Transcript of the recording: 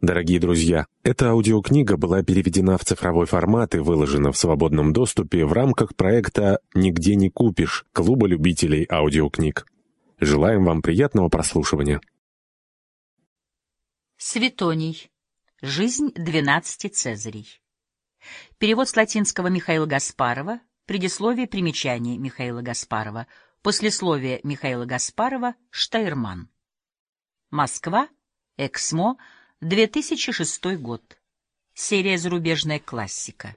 Дорогие друзья, эта аудиокнига была переведена в цифровой формат и выложена в свободном доступе в рамках проекта «Нигде не купишь» Клуба любителей аудиокниг. Желаем вам приятного прослушивания. Светоний. Жизнь двенадцати Цезарей. Перевод с латинского Михаила Гаспарова. Предисловие примечание Михаила Гаспарова. Послесловие Михаила Гаспарова. Штайрман. Москва. Эксмо. 2006 год. Серия «Зарубежная классика».